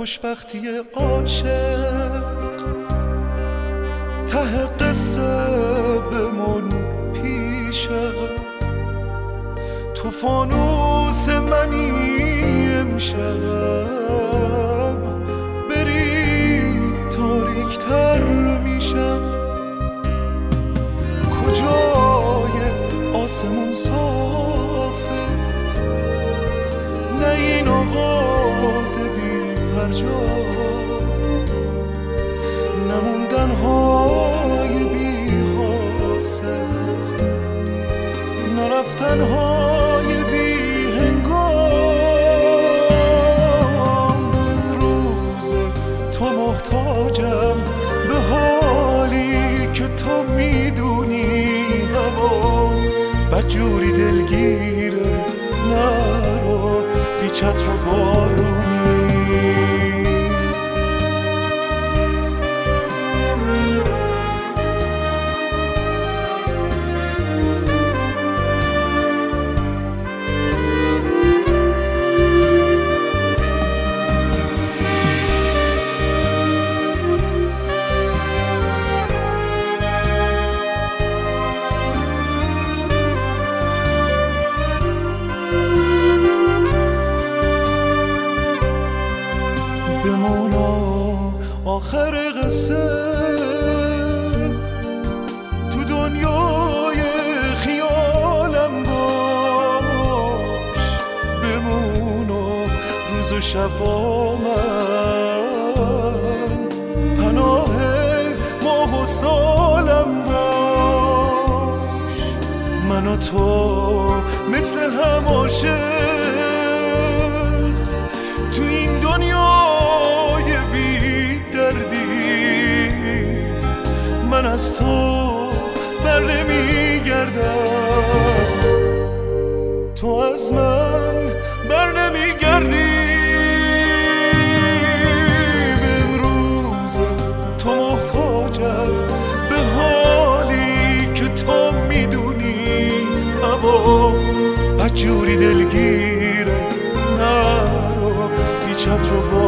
خوشبختی عاشق. ته قصه بمون پیشم تو. فانوس منی امشب. بری تاریکتر میشم. کجای آسمون صافه؟ نه این آغاز بی فرجا نموندن های بی حاصل نرفتن های بی هنگام. روز تو محتاجم به حالی که تو می‌دونی هوا. بدجوری دلگیره نرو. بی چتر و آخر قصه. تو دنیای خیالم باش بمونا روز و شب با من. پناه ماه و سالم باش من و تو مثل هم از تو بر نمیگردم. تو از من بر نمیگردی. امروز تو محتاجم به حالی که تو می‌دونی. هوا بدجوری دلگیره نرو بی چتر و